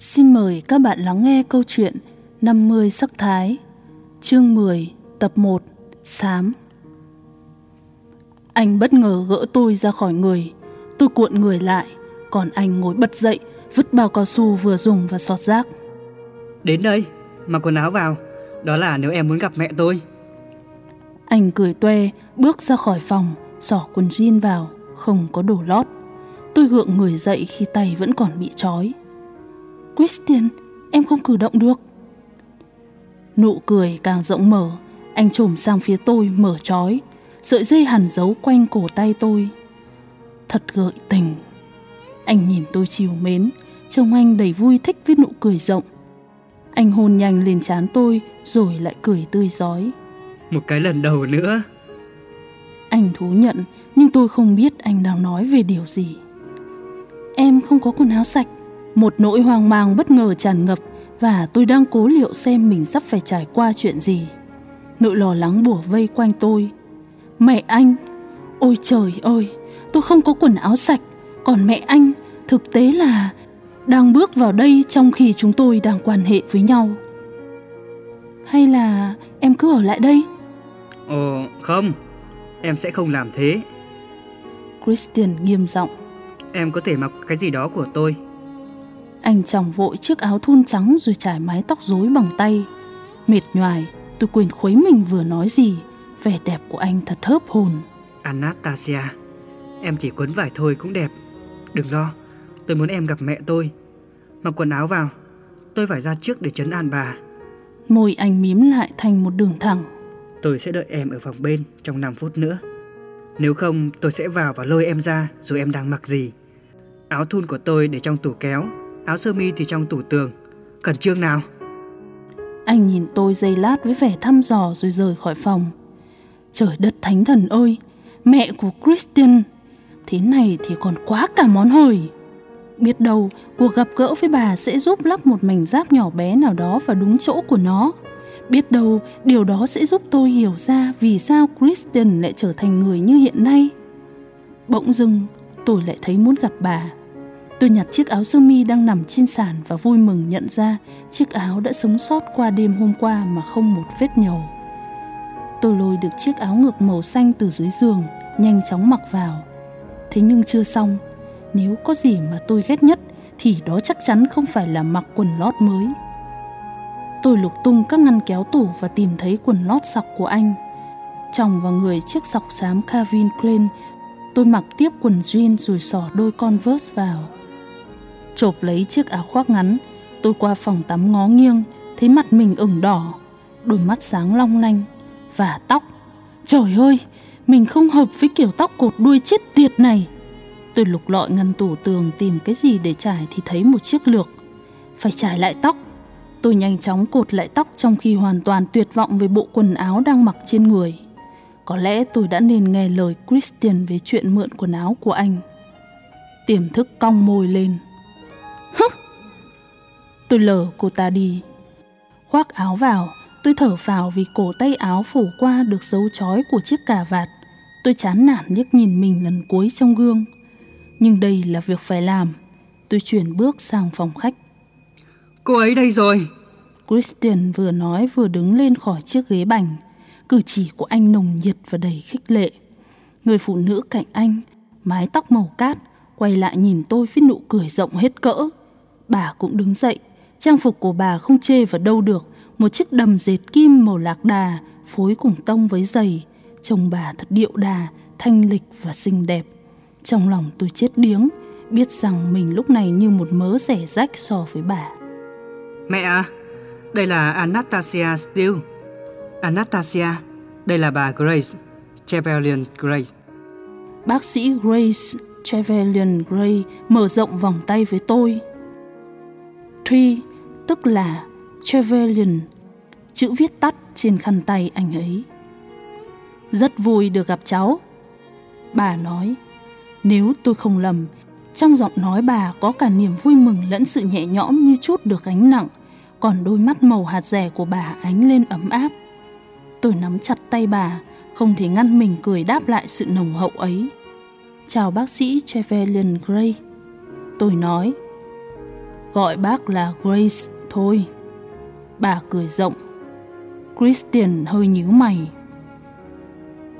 Xin mời các bạn lắng nghe câu chuyện 50 sắc thái, chương 10, tập 1, Sám. Anh bất ngờ gỡ tôi ra khỏi người, tôi cuộn người lại, còn anh ngồi bật dậy, vứt bao cao su vừa dùng và xọt rác. Đến đây, mặc quần áo vào. Đó là nếu em muốn gặp mẹ tôi. Anh cười toe, bước ra khỏi phòng, xỏ quần jean vào, không có đồ lót. Tôi gượng người dậy khi tay vẫn còn bị trói. Christian, em không cử động được. Nụ cười càng rộng mở, anh trồm sang phía tôi mở trói, sợi dây hằn giấu quanh cổ tay tôi. Thật gợi tình. Anh nhìn tôi chiều mến, trông anh đầy vui thích với nụ cười rộng. Anh hôn nhanh lên trán tôi rồi lại cười tươi giói. Một cái lần đầu nữa. Anh thú nhận, nhưng tôi không biết anh đang nói về điều gì. Em không có quần áo sạch. Một nỗi hoang mang bất ngờ tràn ngập và tôi đang cố liệu xem mình sắp phải trải qua chuyện gì. Nỗi lo lắng bủa vây quanh tôi. Mẹ anh! Ôi trời ơi! Tôi không có quần áo sạch. Còn mẹ anh thực tế là đang bước vào đây trong khi chúng tôi đang quan hệ với nhau. Hay là em cứ ở lại đây? Ồ, không. Em sẽ không làm thế. Christian nghiêm giọng. Em có thể mặc cái gì đó của tôi. Anh chòng vội chiếc áo thun trắng rồi trải mái tóc rối bằng tay. Mệt nhoài, tôi quên khuấy mình vừa nói gì. Vẻ đẹp của anh thật hớp hồn. Anastasia, em chỉ quấn vải thôi cũng đẹp. Đừng lo, tôi muốn em gặp mẹ tôi. Mặc quần áo vào, tôi phải ra trước để chấn an bà. Môi anh mím lại thành một đường thẳng. Tôi sẽ đợi em ở phòng bên trong 5 phút nữa. Nếu không, tôi sẽ vào và lôi em ra rồi em đang mặc gì. Áo thun của tôi để trong tủ kéo, áo sơ mi thì trong tủ tường. Cẩn trương nào? Anh nhìn tôi giây lát với vẻ thăm dò rồi rời khỏi phòng. Trời đất thánh thần ơi, mẹ của Christian, thế này thì còn quá cả món hời. Biết đâu cuộc gặp gỡ với bà sẽ giúp lắp một mảnh giáp nhỏ bé nào đó vào đúng chỗ của nó. Biết đâu điều đó sẽ giúp tôi hiểu ra vì sao Christian lại trở thành người như hiện nay. Bỗng dưng tôi lại thấy muốn gặp bà. Tôi nhặt chiếc áo sơ mi đang nằm trên sàn và vui mừng nhận ra chiếc áo đã sống sót qua đêm hôm qua mà không một vết nhầu. Tôi lôi được chiếc áo ngực màu xanh từ dưới giường, nhanh chóng mặc vào. Thế nhưng chưa xong, nếu có gì mà tôi ghét nhất thì đó chắc chắn không phải là mặc quần lót mới. Tôi lục tung các ngăn kéo tủ và tìm thấy quần lót sọc của anh. Trong vào người chiếc sọc xám Calvin Klein, tôi mặc tiếp quần jean rồi xỏ đôi Converse vào. Chộp lấy chiếc áo khoác ngắn, tôi qua phòng tắm ngó nghiêng, thấy mặt mình ửng đỏ, đôi mắt sáng long lanh và tóc. Trời ơi, mình không hợp với kiểu tóc cột đuôi chết tiệt này. Tôi lục lọi ngăn tủ tường tìm cái gì để trải thì thấy một chiếc lược. Phải trải lại tóc. Tôi nhanh chóng cột lại tóc trong khi hoàn toàn tuyệt vọng về bộ quần áo đang mặc trên người. Có lẽ tôi đã nên nghe lời Christian về chuyện mượn quần áo của anh. Tiềm thức cong môi lên. Tôi lờ cô ta đi. Khoác áo vào, tôi thở phào vì cổ tay áo phủ qua được dấu chói của chiếc cà vạt. Tôi chán nản nhức nhìn mình lần cuối trong gương. Nhưng đây là việc phải làm. Tôi chuyển bước sang phòng khách. Cô ấy đây rồi. Christian vừa nói vừa đứng lên khỏi chiếc ghế bành. Cử chỉ của anh nồng nhiệt và đầy khích lệ. Người phụ nữ cạnh anh, mái tóc màu cát, quay lại nhìn tôi với nụ cười rộng hết cỡ. Bà cũng đứng dậy, trang phục của bà không chê vào đâu được, một chiếc đầm dệt kim màu lạc đà phối cùng tông với giày, trông bà thật điệu đà, thanh lịch và xinh đẹp. Trong lòng tôi chết điếng biết rằng mình lúc này như một mớ rẻ rách so với bà. Mẹ à, đây là Anastasia Steele. Anastasia, đây là bà Grace, Trevelyan Grace. Bác sĩ Grace Trevelyan Gray mở rộng vòng tay với tôi. Tree, tức là Trevelyan, chữ viết tắt trên khăn tay anh ấy. Rất vui được gặp cháu. Bà nói, nếu tôi không lầm, trong giọng nói bà có cả niềm vui mừng lẫn sự nhẹ nhõm như chút được gánh nặng, còn đôi mắt màu hạt rẻ của bà ánh lên ấm áp. Tôi nắm chặt tay bà, không thể ngăn mình cười đáp lại sự nồng hậu ấy. Chào bác sĩ Trevelyan Gray. Tôi nói, gọi bác là Grace thôi. Bà cười rộng. Christian hơi nhíu mày.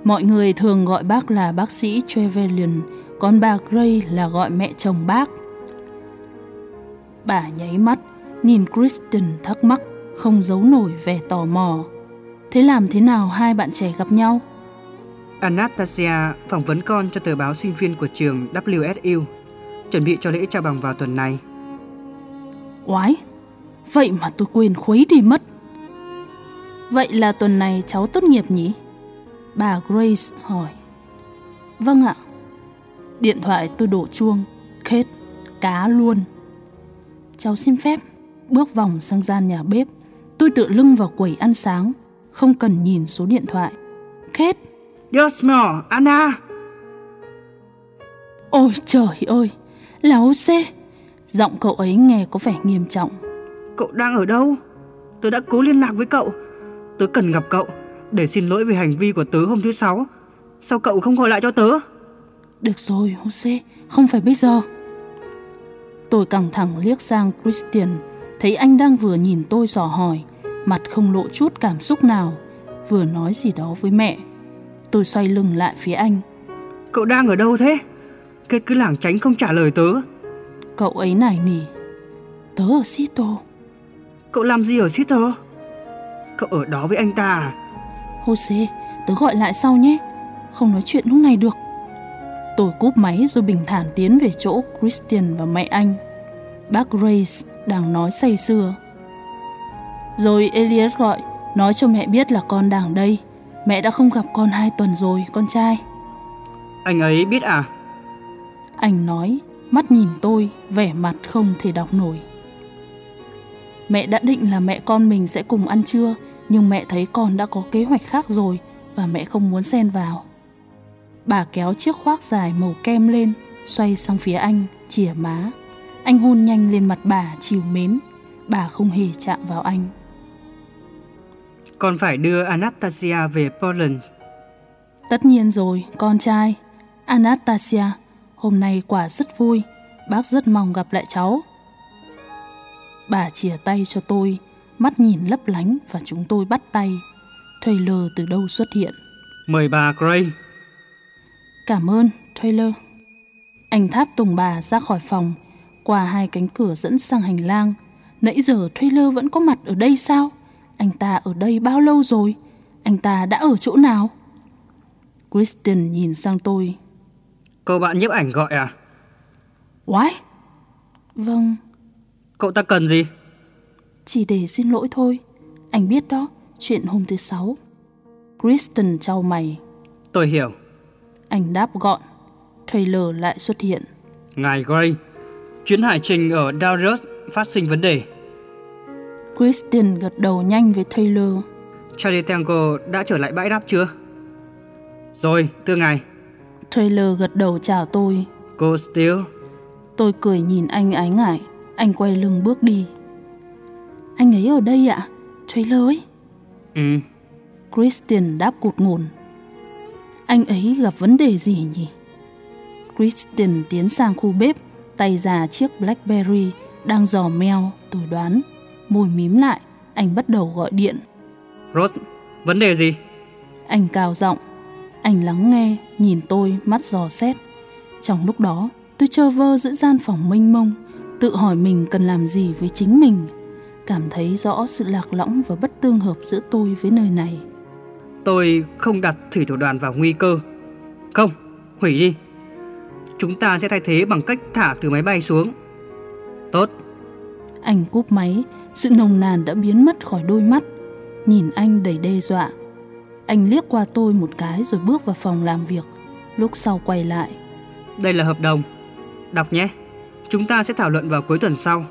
Mọi người thường gọi bác là bác sĩ Trevelyan, còn bà Gray là gọi mẹ chồng bác. Bà nháy mắt, nhìn Kristen thắc mắc, không giấu nổi vẻ tò mò. Thế làm thế nào hai bạn trẻ gặp nhau? Anastasia phỏng vấn con cho tờ báo sinh viên của trường WSU, chuẩn bị cho lễ trao bằng vào tuần này. Oái, vậy mà tôi quên khuấy đi mất. Vậy là tuần này cháu tốt nghiệp nhỉ? Bà Grace hỏi. Vâng ạ. Điện thoại tôi đổ chuông, khết, cá luôn. Cháu xin phép, bước vòng sang gian nhà bếp. Tôi tựa lưng vào quầy ăn sáng, không cần nhìn số điện thoại. Khết, Yosmo, Anna! Ôi trời ơi, là Jose. Giọng cậu ấy nghe có vẻ nghiêm trọng. Cậu đang ở đâu? Tớ đã cố liên lạc với cậu. Tớ cần gặp cậu để xin lỗi về hành vi của tớ hôm thứ sáu. Sao cậu không gọi lại cho tớ? Được rồi, Jose, không phải bây giờ. Tôi căng thẳng liếc sang Christian, thấy anh đang vừa nhìn tôi dò hỏi, mặt không lộ chút cảm xúc nào, vừa nói gì đó với mẹ. Tôi xoay lưng lại phía anh. Cậu đang ở đâu thế? Kết cứ lảng tránh không trả lời tớ. Cậu ấy nài nỉ. Tớ ở Sito. Cậu làm gì ở Sito? Cậu ở đó với anh ta à? Jose, tớ gọi lại sau nhé. Không nói chuyện lúc này được. Tôi cúp máy rồi bình thản tiến về chỗ Christian và mẹ anh. Bác Grace đang nói say sưa. Rồi Elliot gọi, nói cho mẹ biết là con đang đây. Mẹ đã không gặp con hai tuần rồi, con trai. Anh ấy biết à? Anh nói, mắt nhìn tôi, vẻ mặt không thể đọc nổi. Mẹ đã định là mẹ con mình sẽ cùng ăn trưa, nhưng mẹ thấy con đã có kế hoạch khác rồi và mẹ không muốn xen vào. Bà kéo chiếc khoác dài màu kem lên, xoay sang phía anh, chìa má. Anh hôn nhanh lên mặt bà, chiều mến. Bà không hề chạm vào anh. Con phải đưa Anastasia về Poland. Tất nhiên rồi, con trai. Anastasia, hôm nay quả rất vui. Bác rất mong gặp lại cháu. Bà chìa tay cho tôi, mắt nhìn lấp lánh và chúng tôi bắt tay. Taylor từ đâu xuất hiện. Mời bà Gray. Cảm ơn, Taylor. Anh tháp tùng bà ra khỏi phòng, qua hai cánh cửa dẫn sang hành lang. Nãy giờ Taylor vẫn có mặt ở đây sao? Anh ta ở đây bao lâu rồi? Anh ta đã ở chỗ nào? Kristen nhìn sang tôi. Cậu bạn nhiếp ảnh gọi à? Why? Vâng. Cậu ta cần gì? Chỉ để xin lỗi thôi. Anh biết đó, chuyện hôm thứ sáu. Kristen trao mày. Tôi hiểu. Anh đáp gọn. Taylor lại xuất hiện. Ngài Gray, chuyến hải trình ở Dallas phát sinh vấn đề. Kristen gật đầu nhanh với Taylor. Charlie Tango đã trở lại bãi đáp chưa? Rồi, thưa ngài. Taylor gật đầu chào tôi. Cô Steele. Tôi cười nhìn anh ái ngại. Anh quay lưng bước đi. Anh ấy ở đây ạ? Taylor ấy? Ừ. Christian đáp cụt ngùn. Anh ấy gặp vấn đề gì nhỉ? Christian tiến sang khu bếp, tay già chiếc Blackberry đang dò meo, tôi đoán. Môi mím lại, anh bắt đầu gọi điện. Rose, vấn đề gì? Anh cao giọng. Anh lắng nghe, nhìn tôi, mắt dò xét. Trong lúc đó, tôi trơ vơ giữa gian phòng mênh mông, tự hỏi mình cần làm gì với chính mình. Cảm thấy rõ sự lạc lõng và bất tương hợp giữa tôi với nơi này. Tôi không đặt thủy thủ đoàn vào nguy cơ. Không, hủy đi. Chúng ta sẽ thay thế bằng cách thả từ máy bay xuống. Tốt. Anh cúp máy, sự nồng nàn đã biến mất khỏi đôi mắt. Nhìn anh đầy đe dọa. Anh liếc qua tôi một cái rồi bước vào phòng làm việc. Lúc sau quay lại. Đây là hợp đồng. Đọc nhé. Chúng ta sẽ thảo luận vào cuối tuần sau.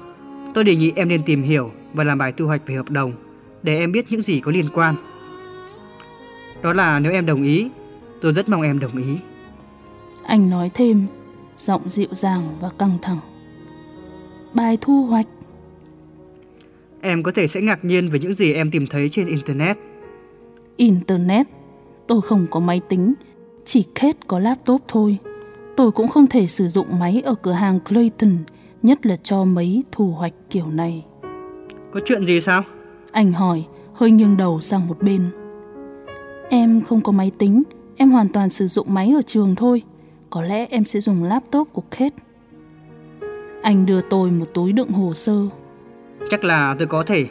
Tôi đề nghị em nên tìm hiểu và làm bài thu hoạch về hợp đồng để em biết những gì có liên quan. Đó là nếu em đồng ý, tôi rất mong em đồng ý. Anh nói thêm, giọng dịu dàng và căng thẳng. Bài thu hoạch. Em có thể sẽ ngạc nhiên về những gì em tìm thấy trên Internet. Internet? Tôi không có máy tính, chỉ Kate có laptop thôi. Tôi cũng không thể sử dụng máy ở cửa hàng Clayton, nhất là cho mấy thu hoạch kiểu này. Có chuyện gì sao? Anh hỏi, hơi nghiêng đầu sang một bên. Em không có máy tính, em hoàn toàn sử dụng máy ở trường thôi. Có lẽ em sẽ dùng laptop của Kate. Anh đưa tôi một túi đựng hồ sơ. Chắc là tôi có thể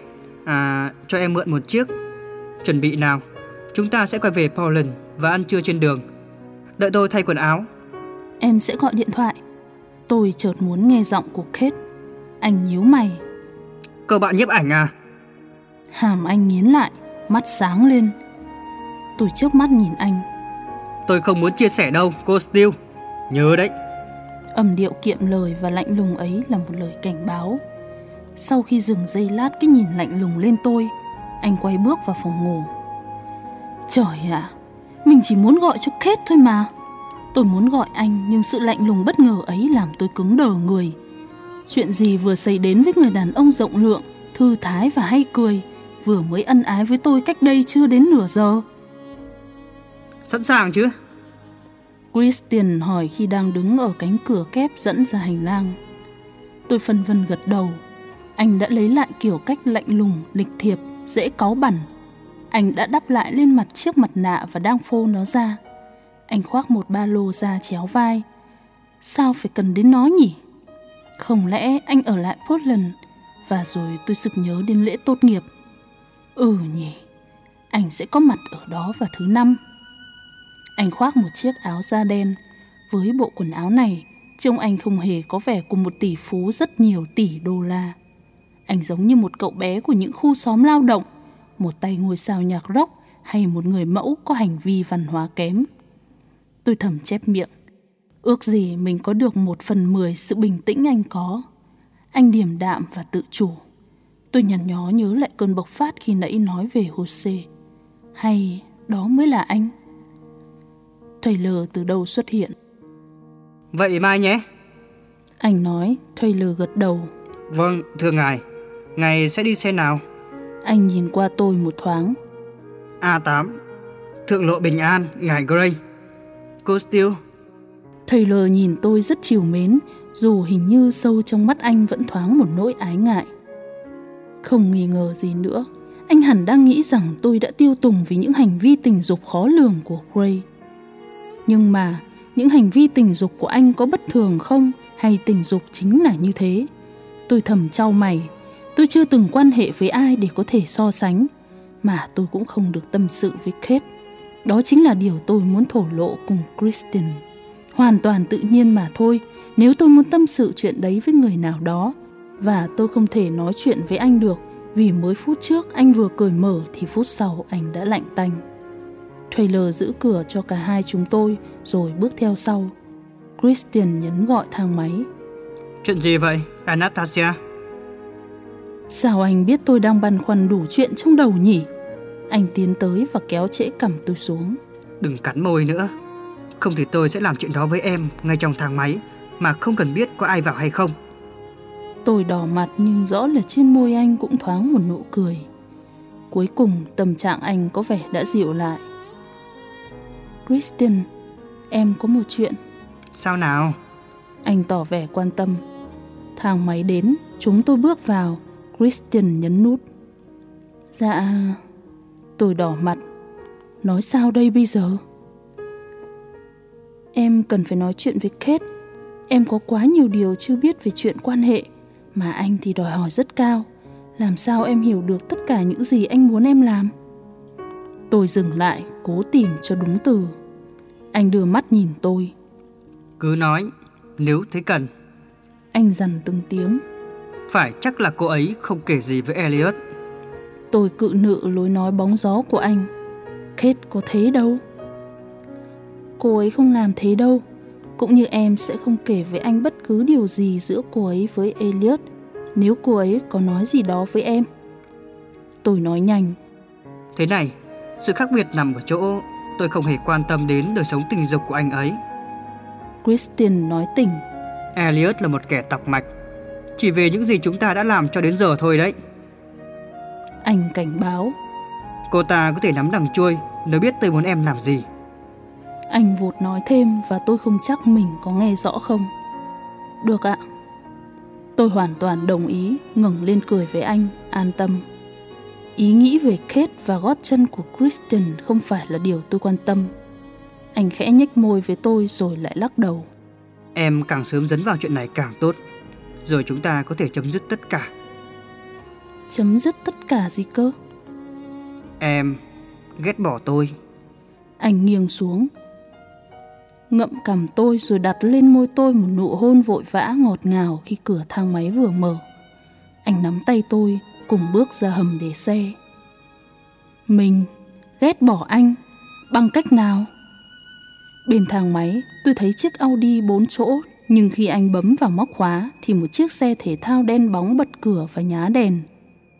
à, cho em mượn một chiếc. Chuẩn bị nào, chúng ta sẽ quay về Poland và ăn trưa trên đường. Đợi tôi thay quần áo. Em sẽ gọi điện thoại. Tôi chợt muốn nghe giọng của Kate. Anh nhíu mày. Cậu bạn nhiếp ảnh à? Hàm anh nghiến lại, mắt sáng lên. Tôi chớp mắt nhìn anh. Tôi không muốn chia sẻ đâu, cô Steele. Nhớ đấy. Âm điệu kiệm lời và lạnh lùng ấy là một lời cảnh báo. Sau khi dừng giây lát cái nhìn lạnh lùng lên tôi, anh quay bước vào phòng ngủ. Trời ạ, mình chỉ muốn gọi cho Kate thôi mà. Tôi muốn gọi anh nhưng sự lạnh lùng bất ngờ ấy làm tôi cứng đờ người. Chuyện gì vừa xảy đến với người đàn ông rộng lượng, thư thái và hay cười, vừa mới ân ái với tôi cách đây chưa đến nửa giờ. Sẵn sàng chứ? Christian hỏi khi đang đứng ở cánh cửa kép dẫn ra hành lang. Tôi phân vân gật đầu. Anh đã lấy lại kiểu cách lạnh lùng, lịch thiệp, dễ cáu bẩn. Anh đã đắp lại lên mặt chiếc mặt nạ và đang phô nó ra. Anh khoác một ba lô ra chéo vai. Sao phải cần đến nó nhỉ? Không lẽ anh ở lại Portland và rồi tôi sực nhớ đến lễ tốt nghiệp. Ừ nhỉ, anh sẽ có mặt ở đó vào thứ năm. Anh khoác một chiếc áo da đen. Với bộ quần áo này, trông anh không hề có vẻ của một tỷ phú rất nhiều tỷ đô la. Anh giống như một cậu bé của những khu xóm lao động, một tay ngôi sao nhạc rock hay một người mẫu có hành vi văn hóa kém. Tôi thầm chép miệng. Ước gì mình có được một phần mười sự bình tĩnh anh có. Anh điềm đạm và tự chủ. Tôi nhằn nhó nhớ lại cơn bộc phát khi nãy nói về Jose. Hay đó mới là anh? Taylor từ đâu xuất hiện. Vậy mai nhé. Anh nói, Taylor gật đầu. Vâng, thưa ngài. Ngài sẽ đi xe nào? Anh nhìn qua tôi một thoáng. A8. Thượng lộ Bình An, ngài Gray. Cô Steele. Taylor nhìn tôi rất chiều mến, dù hình như sâu trong mắt anh vẫn thoáng một nỗi ái ngại. Không nghi ngờ gì nữa, anh hẳn đang nghĩ rằng tôi đã tiêu tùng vì những hành vi tình dục khó lường của Gray. Nhưng mà, những hành vi tình dục của anh có bất thường không hay tình dục chính là như thế? Tôi thầm trao mày, tôi chưa từng quan hệ với ai để có thể so sánh, mà tôi cũng không được tâm sự với Kate. Đó chính là điều tôi muốn thổ lộ cùng Kristen. Hoàn toàn tự nhiên mà thôi, nếu tôi muốn tâm sự chuyện đấy với người nào đó, và tôi không thể nói chuyện với anh được vì mới phút trước anh vừa cởi mở thì phút sau anh đã lạnh tanh. Taylor giữ cửa cho cả hai chúng tôi rồi bước theo sau. Christian nhấn gọi thang máy. Chuyện gì vậy, Anastasia? Sao anh biết tôi đang băn khoăn đủ chuyện trong đầu nhỉ? Anh tiến tới và kéo trễ cằm tôi xuống. Đừng cắn môi nữa. Không thì tôi sẽ làm chuyện đó với em ngay trong thang máy mà không cần biết có ai vào hay không. Tôi đỏ mặt nhưng rõ là trên môi anh cũng thoáng một nụ cười. Cuối cùng tâm trạng anh có vẻ đã dịu lại. Christian, em có một chuyện. Sao nào? Anh tỏ vẻ quan tâm. Thang máy đến, chúng tôi bước vào. Christian nhấn nút. Dạ, tôi đỏ mặt. Nói sao đây bây giờ? Em cần phải nói chuyện với Kate. Em có quá nhiều điều chưa biết về chuyện quan hệ, mà anh thì đòi hỏi rất cao. Làm sao em hiểu được tất cả những gì anh muốn em làm? Tôi dừng lại, cố tìm cho đúng từ. Anh đưa mắt nhìn tôi. Cứ nói, nếu thấy cần. Anh dằn từng tiếng. Phải chắc là cô ấy không kể gì với Elliot. Tôi cự nự lối nói bóng gió của anh. Kate có thế đâu. Cô ấy không làm thế đâu. Cũng như em sẽ không kể với anh bất cứ điều gì giữa cô ấy với Elliot nếu cô ấy có nói gì đó với em. Tôi nói nhanh. Thế này, sự khác biệt nằm ở chỗ tôi không hề quan tâm đến đời sống tình dục của anh ấy. Christian nói tỉnh. Elliot là một kẻ tọc mạch. Chỉ về những gì chúng ta đã làm cho đến giờ thôi đấy. Anh cảnh báo. Cô ta có thể nắm đằng chui nếu biết tôi muốn em làm gì. Anh vụt nói thêm và tôi không chắc mình có nghe rõ không. Được ạ. Tôi hoàn toàn đồng ý, ngẩng lên cười với anh, an tâm. Ý nghĩ về Kate và gót chân của Kristen không phải là điều tôi quan tâm. Anh khẽ nhếch môi với tôi rồi lại lắc đầu. Em càng sớm dấn vào chuyện này càng tốt. Rồi chúng ta có thể chấm dứt tất cả. Chấm dứt tất cả gì cơ? Em ghét bỏ tôi. Anh nghiêng xuống. Ngậm cầm tôi rồi đặt lên môi tôi một nụ hôn vội vã ngọt ngào khi cửa thang máy vừa mở. Anh nắm tay tôi cùng bước ra hầm để xe. Mình ghét bỏ anh bằng cách nào? Bên thang máy, tôi thấy chiếc Audi 4 chỗ, nhưng khi anh bấm vào móc khóa thì một chiếc xe thể thao đen bóng bật cửa và nhá đèn.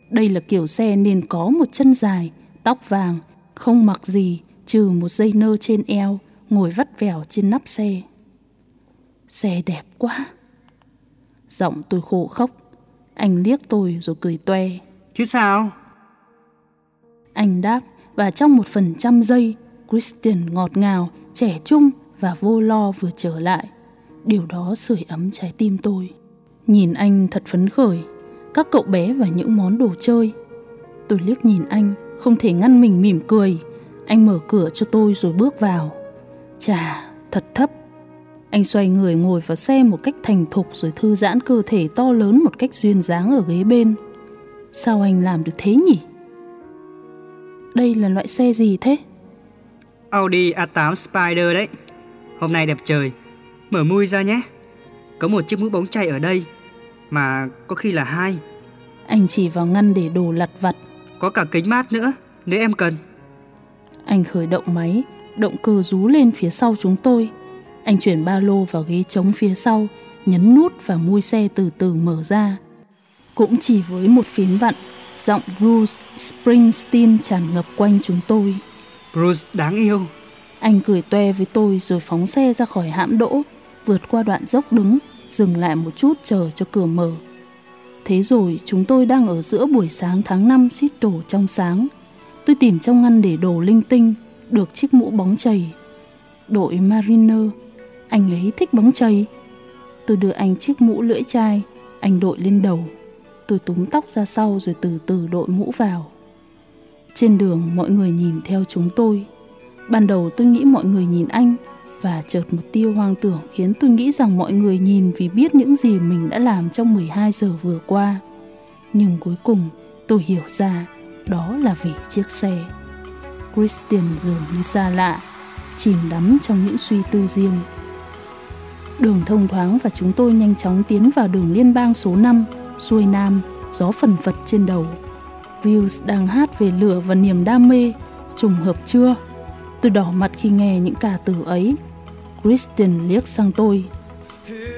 Đây là kiểu xe nên có một chân dài, tóc vàng, không mặc gì trừ một dây nơ trên eo, ngồi vắt vẻo trên nắp xe. Xe đẹp quá. Giọng tôi khổ khóc. Anh liếc tôi rồi cười toe. Chứ sao? Anh đáp và trong một phần trăm giây, Christian ngọt ngào, trẻ trung và vô lo vừa trở lại. Điều đó sưởi ấm trái tim tôi. Nhìn anh thật phấn khởi, các cậu bé và những món đồ chơi. Tôi liếc nhìn anh, không thể ngăn mình mỉm cười. Anh mở cửa cho tôi rồi bước vào. Chà, thật thấp. Anh xoay người ngồi vào xe một cách thành thục rồi thư giãn cơ thể to lớn một cách duyên dáng ở ghế bên. Sao anh làm được thế nhỉ? Đây là loại xe gì thế? Audi A8 Spider đấy. Hôm nay đẹp trời. Mở mui ra nhé. Có một chiếc mũ bóng chay ở đây. Mà có khi là hai. Anh chỉ vào ngăn để đồ lặt vặt. Có cả kính mát nữa, nếu em cần. Anh khởi động máy, động cơ rú lên phía sau chúng tôi. Anh chuyển ba lô vào ghế trống phía sau, nhấn nút và mui xe từ từ mở ra. Cũng chỉ với một phím vặn, giọng Bruce Springsteen tràn ngập quanh chúng tôi. Bruce đáng yêu. Anh cười toe với tôi rồi phóng xe ra khỏi hãm đỗ, vượt qua đoạn dốc đứng, dừng lại một chút chờ cho cửa mở. Thế rồi chúng tôi đang ở giữa buổi sáng tháng 5 xít đổ trong sáng. Tôi tìm trong ngăn để đồ linh tinh, được chiếc mũ bóng chày. Đội Mariner, anh ấy thích bóng chày. Tôi đưa anh chiếc mũ lưỡi chai, anh đội lên đầu. Tôi túm tóc ra sau rồi từ từ đội mũ vào. Trên đường mọi người nhìn theo chúng tôi. Ban đầu tôi nghĩ mọi người nhìn anh và chợt một tia hoang tưởng khiến tôi nghĩ rằng mọi người nhìn vì biết những gì mình đã làm trong 12 giờ vừa qua. Nhưng cuối cùng tôi hiểu ra đó là vì chiếc xe. Christian dường như xa lạ, chìm đắm trong những suy tư riêng. Đường thông thoáng và chúng tôi nhanh chóng tiến vào đường liên bang số 5, xuôi nam, gió phần phật trên đầu. Views đang hát về lửa và niềm đam mê, trùng hợp chưa? Tôi đỏ mặt khi nghe những ca từ ấy. Christian liếc sang tôi.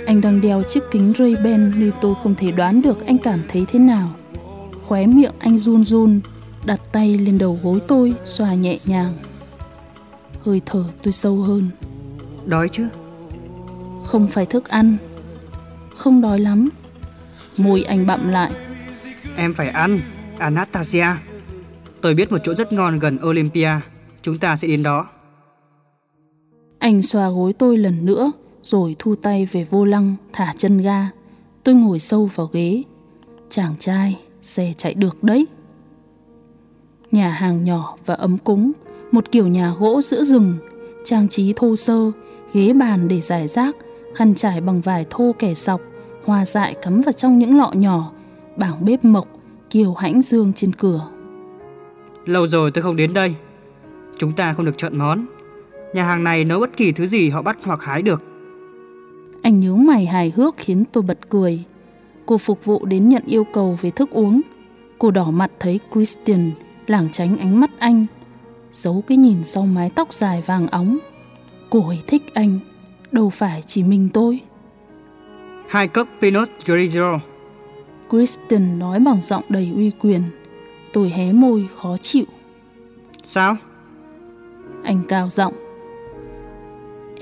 Anh đang đeo chiếc kính Ray-Ban nên tôi không thể đoán được anh cảm thấy thế nào. Khóe miệng anh run run, đặt tay lên đầu gối tôi, xoa nhẹ nhàng. Hơi thở tôi sâu hơn. Đói chứ? Không phải thức ăn. Không đói lắm. Môi anh bặm lại. Em phải ăn, Anastasia. Tôi biết một chỗ rất ngon gần Olympia. Chúng ta sẽ đến đó. Anh xoa gối tôi lần nữa, rồi thu tay về vô lăng, thả chân ga. Tôi ngồi sâu vào ghế. Chàng trai, xe chạy được đấy. Nhà hàng nhỏ và ấm cúng, một kiểu nhà gỗ giữa rừng, trang trí thô sơ, ghế bàn để giải rác, khăn trải bằng vải thô kẻ sọc, hoa dại cắm vào trong những lọ nhỏ, bảng bếp mộc, kiều hãnh dương trên cửa. Lâu rồi tôi không đến đây. Chúng ta không được chọn món. Nhà hàng này nấu bất kỳ thứ gì họ bắt hoặc hái được. Anh nhớ mày hài hước khiến tôi bật cười. Cô phục vụ đến nhận yêu cầu về thức uống. Cô đỏ mặt thấy Christian lảng tránh ánh mắt anh, giấu cái nhìn sau mái tóc dài vàng óng. Cô ấy thích anh, đâu phải chỉ mình tôi. Hai cốc Pinot Grigio. Kristen nói bằng giọng đầy uy quyền. Tôi hé môi khó chịu. Sao? Anh cao giọng.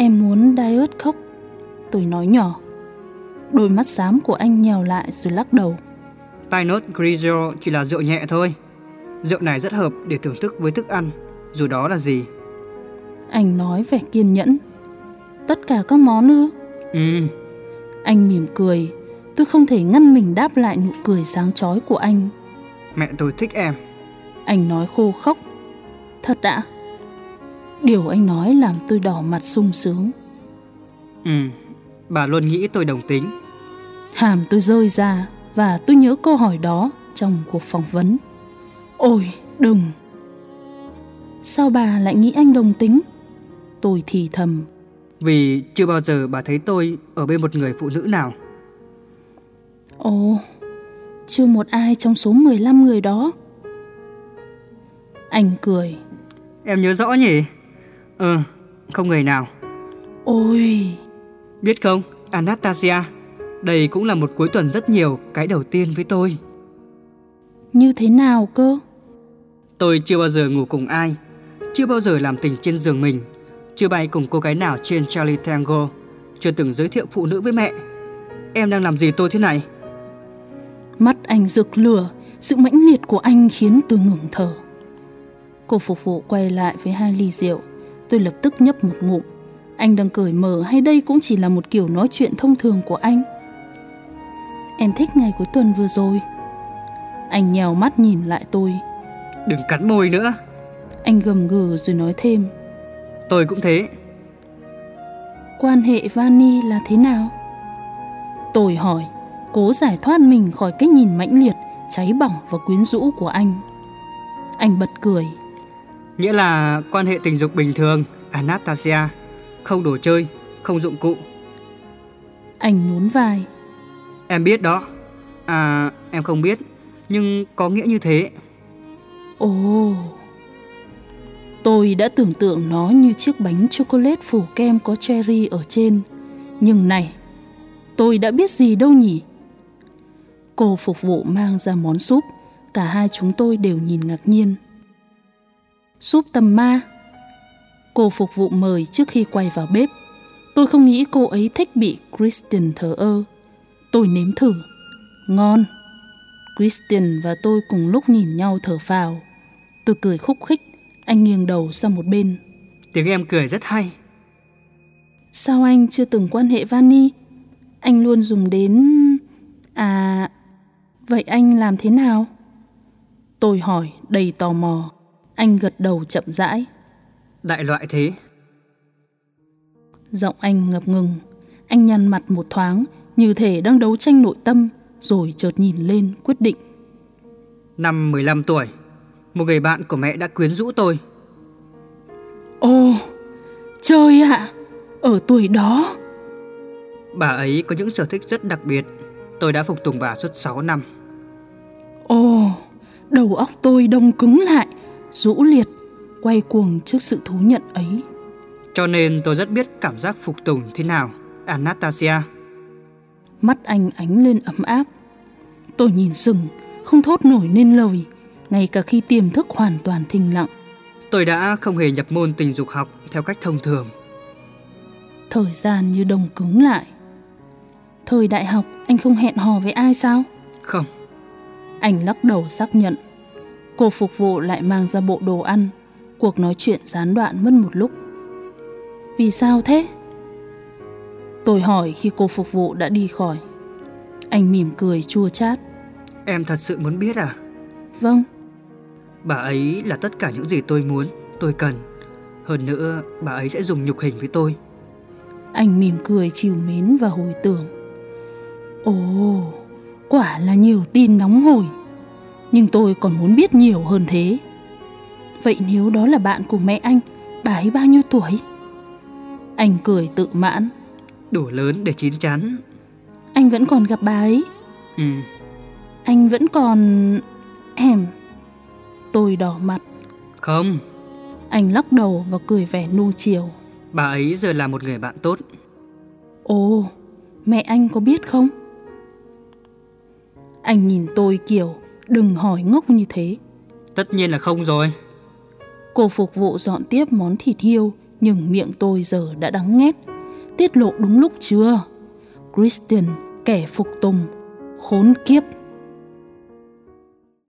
Em muốn diet khóc. Tôi nói nhỏ. Đôi mắt xám của anh nhèo lại rồi lắc đầu. Pinot Grigio chỉ là rượu nhẹ thôi. Rượu này rất hợp để thưởng thức với thức ăn, dù đó là gì. Anh nói vẻ kiên nhẫn. Tất cả các món ư? Ừ, Anh mỉm cười. Tôi không thể ngăn mình đáp lại nụ cười sáng chói của anh. mẹ tôi thích em. Anh nói khô khốc. Thật ạ? Điều anh nói làm tôi đỏ mặt sung sướng. Ừ, bà luôn nghĩ tôi đồng tính. Hàm tôi rơi ra và tôi nhớ câu hỏi đó trong cuộc phỏng vấn. Ôi, đừng! Sao bà lại nghĩ anh đồng tính? Tôi thì thầm. Vì chưa bao giờ bà thấy tôi ở bên một người phụ nữ nào. Ồ, chưa một ai trong số 15 người đó. Anh cười. Em nhớ rõ nhỉ? Ừ, không người nào. Ôi, Biết không, Anastasia, đây cũng là một cuối tuần rất nhiều cái đầu tiên với tôi. như thế nào cơ? Tôi chưa bao giờ ngủ cùng ai, chưa bao giờ làm tình trên giường mình, chưa bay cùng cô gái nào trên Charlie Tango, chưa từng giới thiệu phụ nữ với mẹ. Em đang làm gì tôi thế này? Mắt anh rực lửa, sự mãnh liệt của anh khiến tôi ngừng thở. Cô phục vụ quay lại với hai ly rượu. Tôi lập tức nhấp một ngụm. Anh đang cởi mở hay đây cũng chỉ là một kiểu nói chuyện thông thường của anh? Em thích ngày cuối tuần vừa rồi. Anh nhèo mắt nhìn lại tôi. Đừng cắn môi nữa. Anh gầm gừ rồi nói thêm. Tôi cũng thế. Quan hệ Vani là thế nào? Tôi hỏi, cố giải thoát mình khỏi cái nhìn mãnh liệt, cháy bỏng và quyến rũ của anh. Anh bật cười. Nghĩa là quan hệ tình dục bình thường, Anastasia. Không đồ chơi, không dụng cụ. Anh nhún vai. Em biết đó. À, em không biết. Nhưng có nghĩa như thế. Ồ. Tôi đã tưởng tượng nó như chiếc bánh chocolate phủ kem có cherry ở trên. Nhưng này, tôi đã biết gì đâu nhỉ? Cô phục vụ mang ra món súp. Cả hai chúng tôi đều nhìn ngạc nhiên. Súp tầm ma. Cô phục vụ mời trước khi quay vào bếp. Tôi không nghĩ cô ấy thích bị Kristen thờ ơ. Tôi nếm thử. Ngon. Christian và tôi cùng lúc nhìn nhau thở phào. Tôi cười khúc khích, anh nghiêng đầu sang một bên. Tiếng em cười rất hay. Sao anh chưa từng quan hệ Vani? Anh luôn dùng đến... À... Vậy anh làm thế nào? Tôi hỏi đầy tò mò. Anh gật đầu chậm rãi. Đại loại thế. Giọng anh ngập ngừng. Anh nhăn mặt một thoáng, như thể đang đấu tranh nội tâm, rồi chợt nhìn lên quyết định. Năm 15 tuổi, một người bạn của mẹ đã quyến rũ tôi. Ồ, trời ạ, ở tuổi đó. Bà ấy có những sở thích rất đặc biệt. Tôi đã phục tùng bà suốt 6 năm. Ồ, đầu óc tôi đông cứng lại, rũ liệt, quay cuồng trước sự thú nhận ấy. Cho nên tôi rất biết cảm giác phục tùng thế nào, Anastasia. Mắt anh ánh lên ấm áp. Tôi nhìn sừng, không thốt nổi nên lời, ngay cả khi tiềm thức hoàn toàn thinh lặng. Tôi đã không hề nhập môn tình dục học theo cách thông thường. Thời gian như đông cứng lại. Thời đại học anh không hẹn hò với ai sao? Không, Anh lắc đầu xác nhận. Cô phục vụ lại mang ra bộ đồ ăn. Cuộc nói chuyện gián đoạn mất một lúc. Vì sao thế? Tôi hỏi khi cô phục vụ đã đi khỏi. Anh mỉm cười chua chát. em thật sự muốn biết à? Vâng, Bà ấy là tất cả những gì tôi muốn, tôi cần. Hơn nữa, bà ấy sẽ dùng nhục hình với tôi. anh mỉm cười chiều mến và hồi tưởng. Ồ, quả là nhiều tin nóng hổi. Nhưng tôi còn muốn biết nhiều hơn thế. Vậy nếu đó là bạn của mẹ anh, bà ấy bao nhiêu tuổi? Anh cười tự mãn. Đủ lớn để chín chắn. Anh vẫn còn gặp bà ấy. Ừ, Anh vẫn còn... Em... Tôi đỏ mặt. không. Anh lắc đầu và cười vẻ nu chiều. Bà ấy giờ là một người bạn tốt. Ồ, mẹ anh có biết không? Anh nhìn tôi kiểu đừng hỏi ngốc như thế. Tất nhiên là không rồi. Cô phục vụ dọn tiếp món thịt hiêu nhưng miệng tôi giờ đã đắng nghét. Tiết lộ đúng lúc chưa? Christian, kẻ phục tùng, khốn kiếp.